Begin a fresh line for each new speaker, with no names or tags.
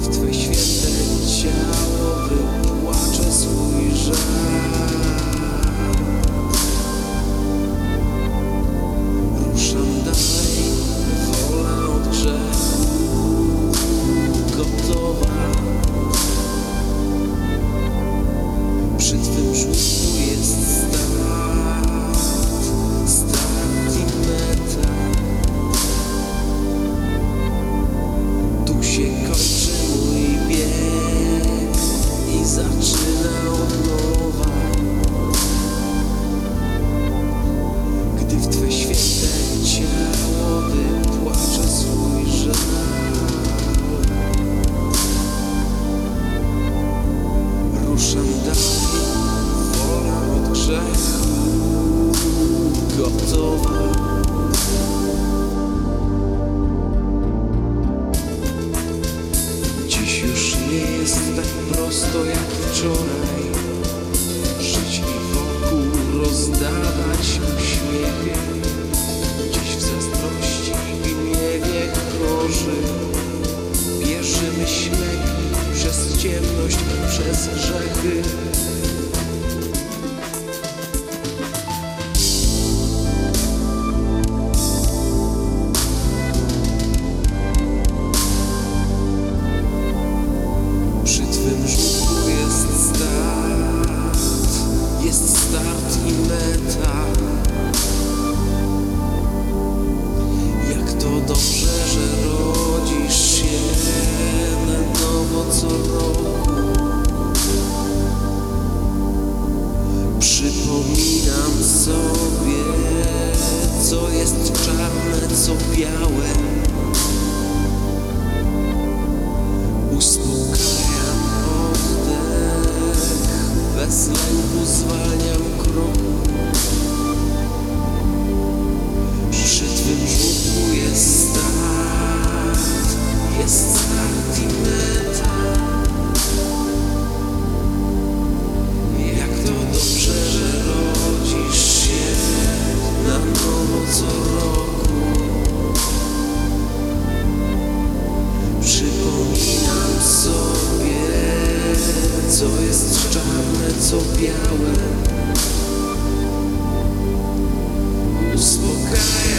w Twe święte ciało wypłaczę swój. Ruszam dalej, wola od grzechu, gotowa przy Twym żółtym. prosto jak wczoraj są białe Uspokajam oddech Bez lęku zwalniam kroku co jest czarne, co białe. Uspokaja.